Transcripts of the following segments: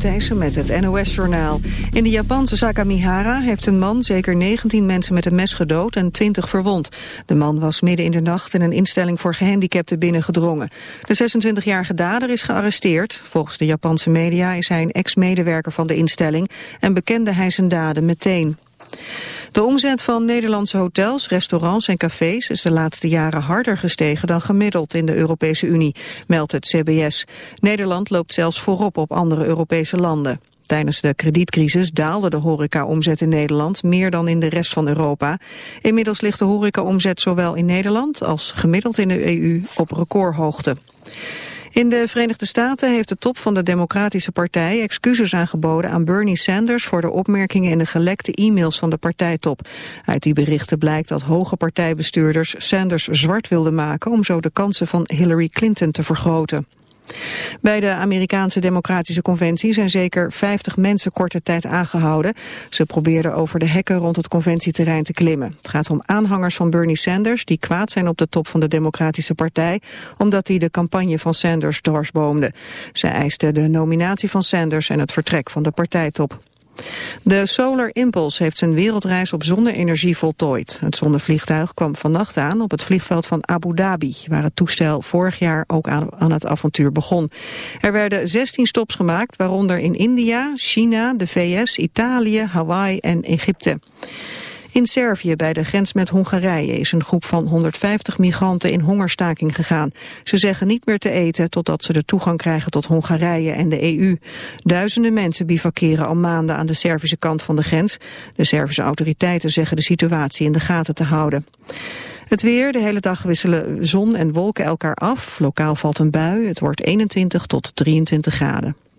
Thijssen met het NOS-journaal. In de Japanse Sakamihara heeft een man zeker 19 mensen met een mes gedood en 20 verwond. De man was midden in de nacht in een instelling voor gehandicapten binnengedrongen. De 26-jarige dader is gearresteerd. Volgens de Japanse media is hij een ex-medewerker van de instelling en bekende hij zijn daden meteen. De omzet van Nederlandse hotels, restaurants en cafés is de laatste jaren harder gestegen dan gemiddeld in de Europese Unie, meldt het CBS. Nederland loopt zelfs voorop op andere Europese landen. Tijdens de kredietcrisis daalde de horecaomzet in Nederland meer dan in de rest van Europa. Inmiddels ligt de horecaomzet zowel in Nederland als gemiddeld in de EU op recordhoogte. In de Verenigde Staten heeft de top van de Democratische Partij excuses aangeboden aan Bernie Sanders voor de opmerkingen in de gelekte e-mails van de partijtop. Uit die berichten blijkt dat hoge partijbestuurders Sanders zwart wilden maken om zo de kansen van Hillary Clinton te vergroten. Bij de Amerikaanse Democratische Conventie zijn zeker 50 mensen korte tijd aangehouden. Ze probeerden over de hekken rond het conventieterrein te klimmen. Het gaat om aanhangers van Bernie Sanders die kwaad zijn op de top van de Democratische Partij... omdat hij de campagne van Sanders dwarsboomde. Zij eisten de nominatie van Sanders en het vertrek van de partijtop. De Solar Impulse heeft zijn wereldreis op zonne-energie voltooid. Het zonnevliegtuig kwam vannacht aan op het vliegveld van Abu Dhabi... waar het toestel vorig jaar ook aan, aan het avontuur begon. Er werden 16 stops gemaakt, waaronder in India, China, de VS, Italië, Hawaii en Egypte. In Servië, bij de grens met Hongarije, is een groep van 150 migranten in hongerstaking gegaan. Ze zeggen niet meer te eten totdat ze de toegang krijgen tot Hongarije en de EU. Duizenden mensen bivakeren al maanden aan de Servische kant van de grens. De Servische autoriteiten zeggen de situatie in de gaten te houden. Het weer, de hele dag wisselen zon en wolken elkaar af. Lokaal valt een bui, het wordt 21 tot 23 graden.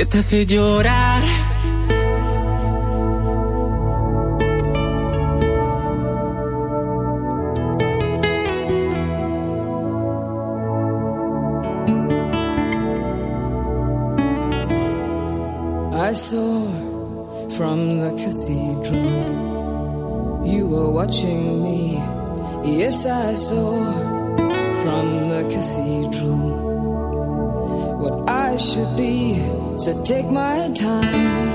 Que te hace llorar. I saw from the cathedral you were watching me. Yes, I saw from the cathedral what I should be. So take my time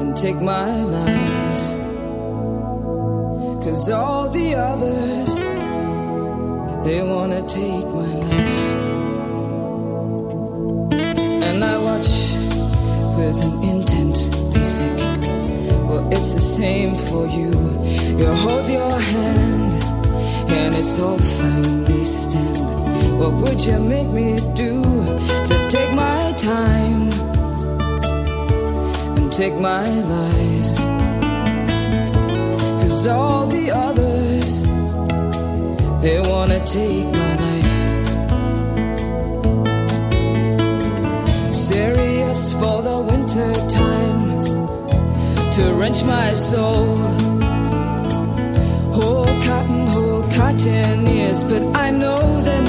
and take my lies. Cause all the others, they wanna take my life. And I watch with an intent basic. Well, it's the same for you. You hold your hand, and it's all finally stand. What would you make me do to take my time and take my lies? Cause all the others, they wanna take my life. serious for the winter time to wrench my soul. Whole cotton, whole cotton ears, but I know there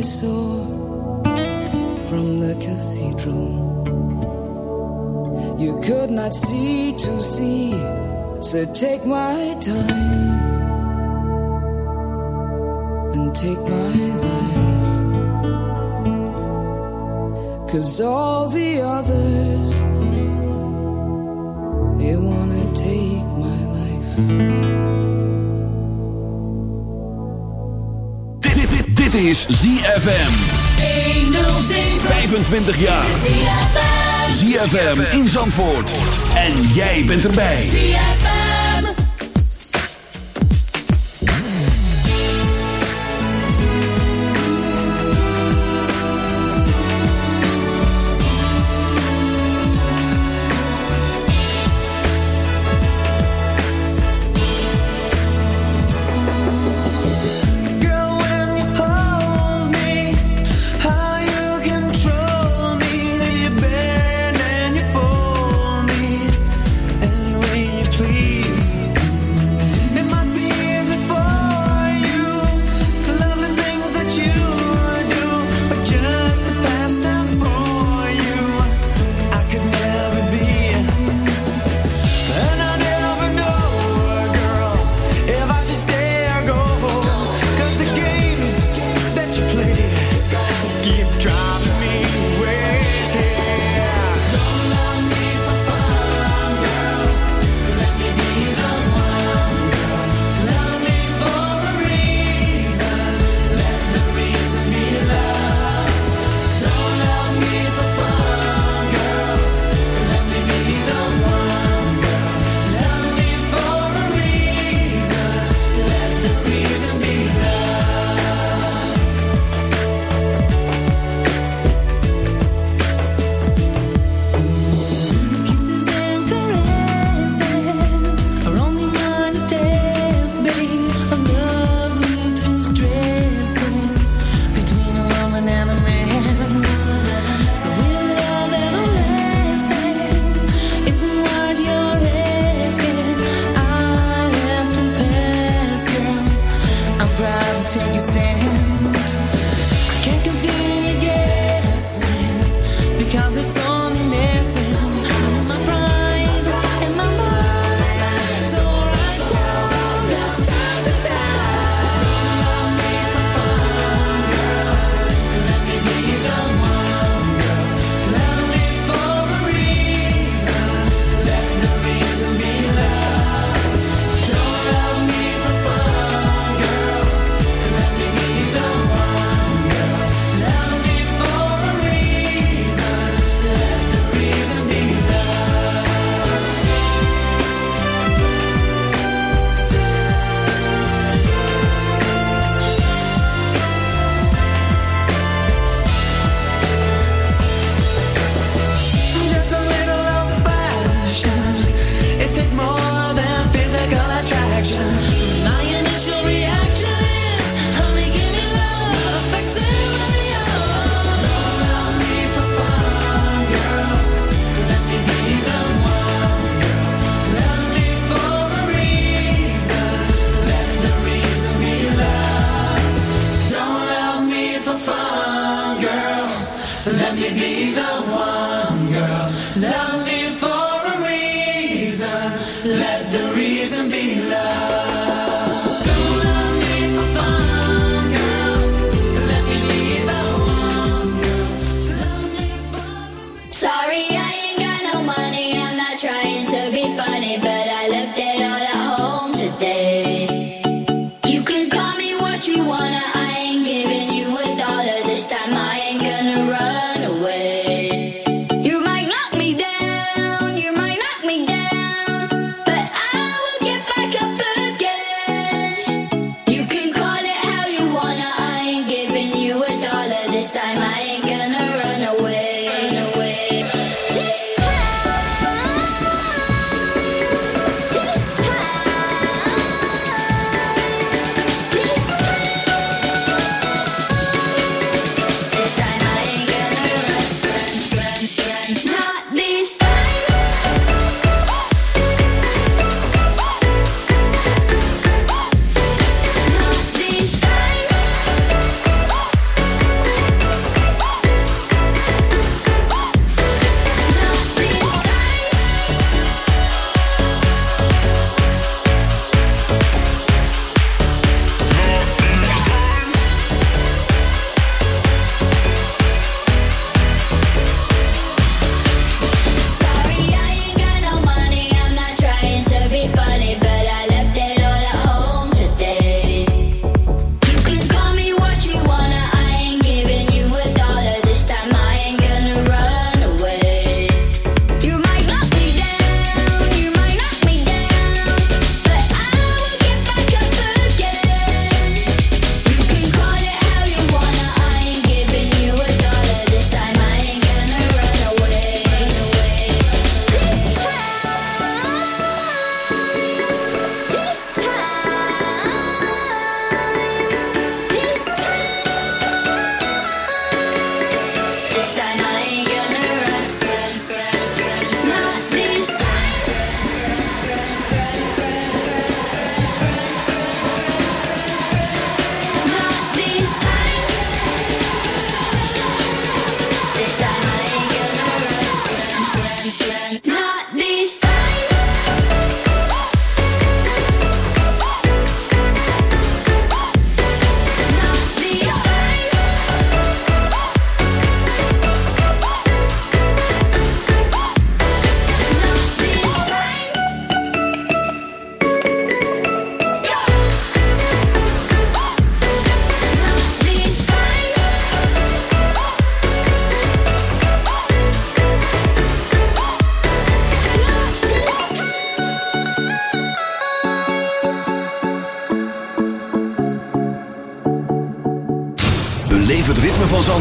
I saw from the cathedral you could not see to see. So take my time and take my lies. Cause all the others, they wanna take my life. Dit, is ZFM. 25 jaar. ZFM in Zandvoort. En jij bent erbij. Girl,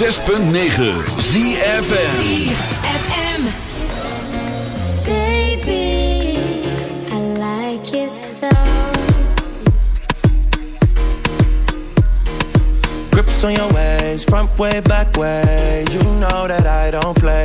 106.9 ZFM. Baby, I like your style. Grips on your ways, front way, back way. You know that I don't play.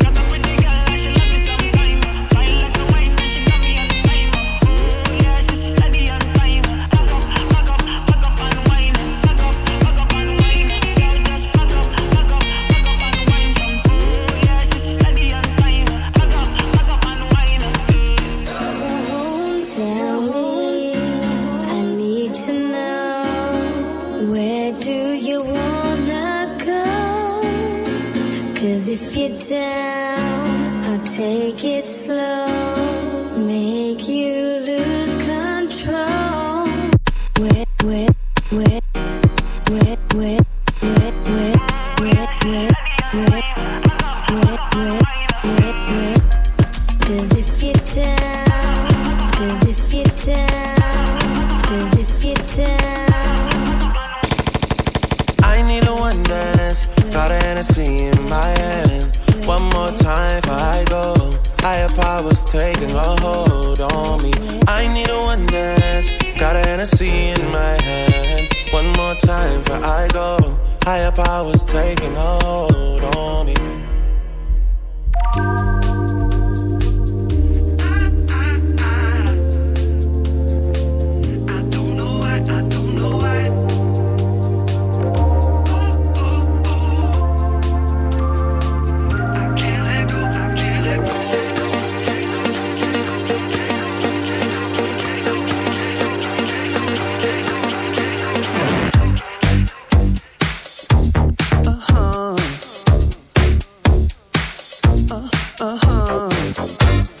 ZFM.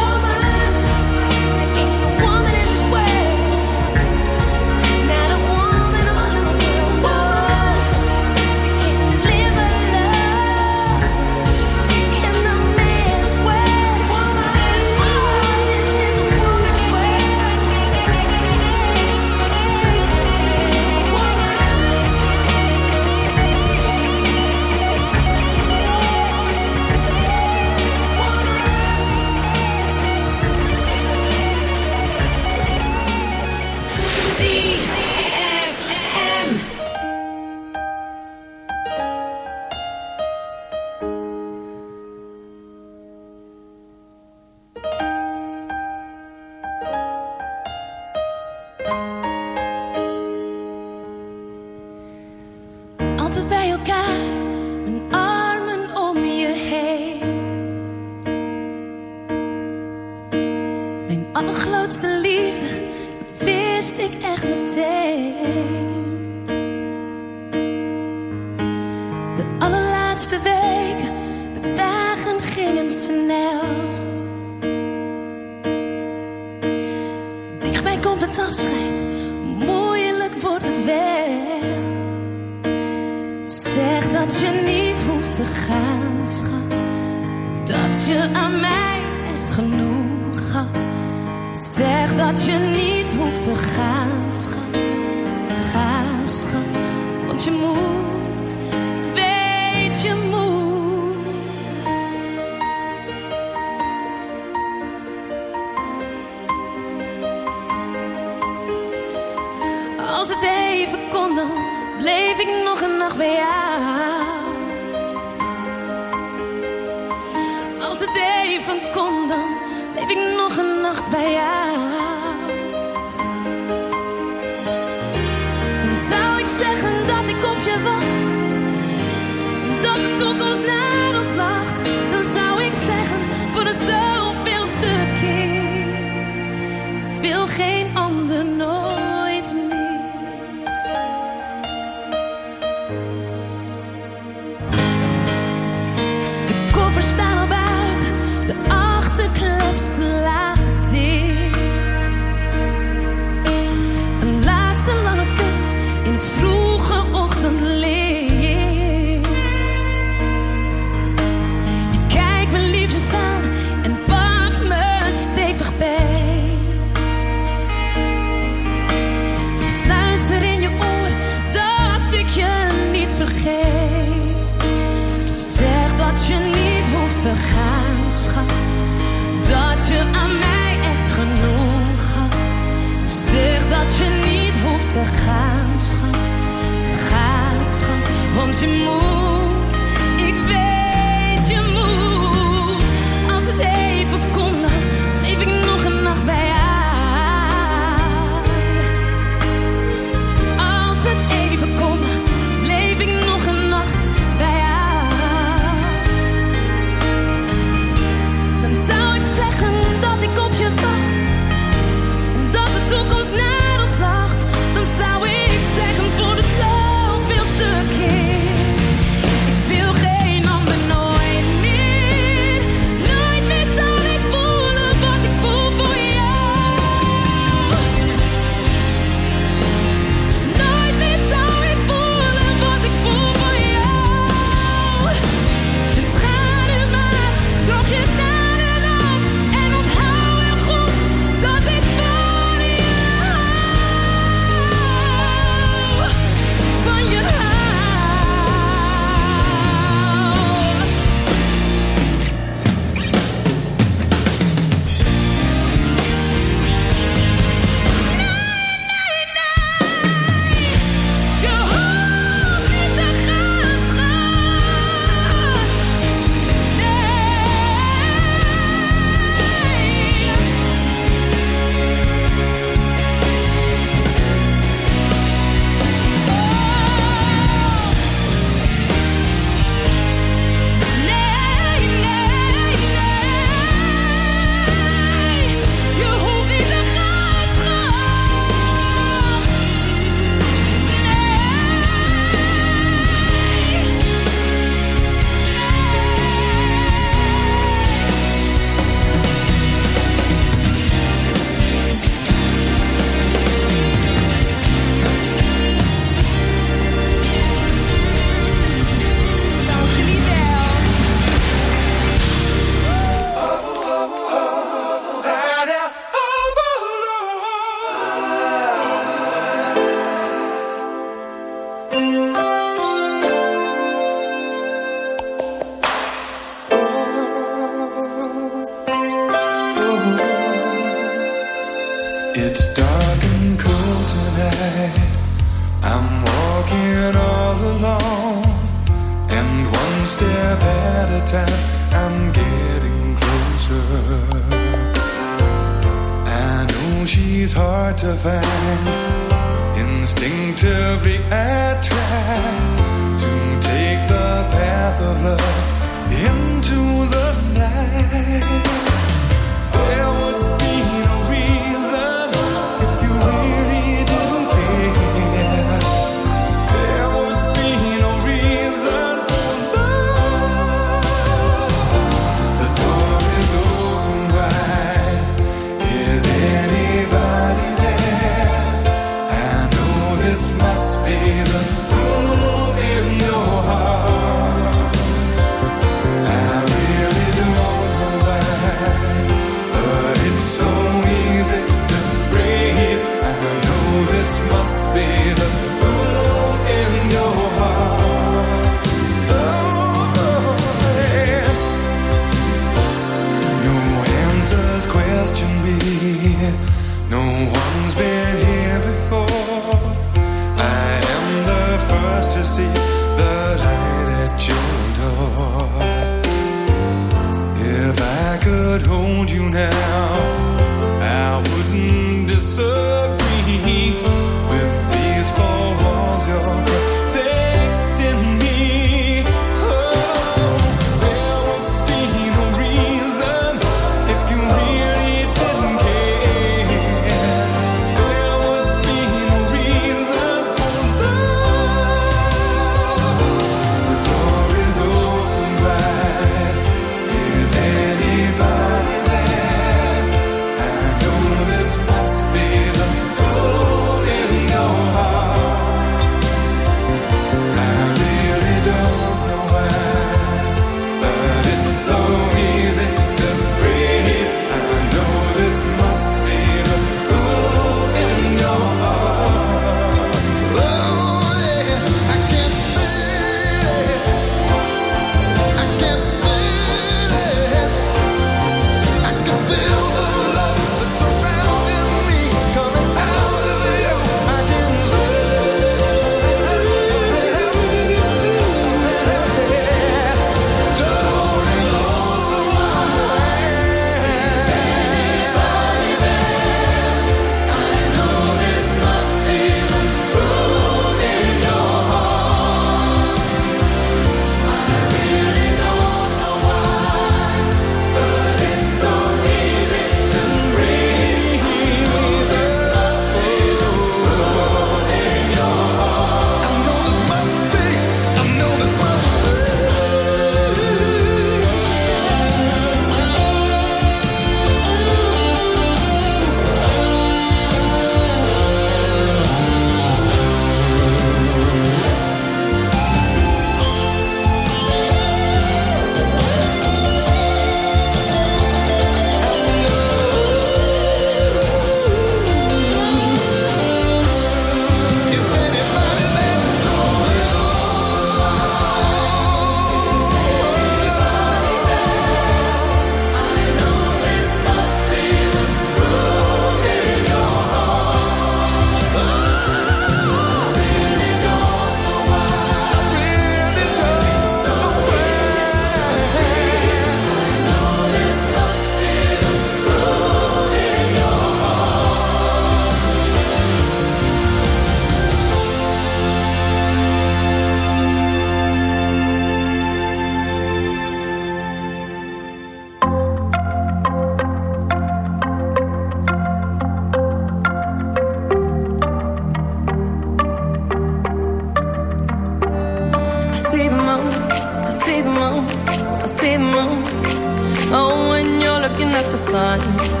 Looking at the sun.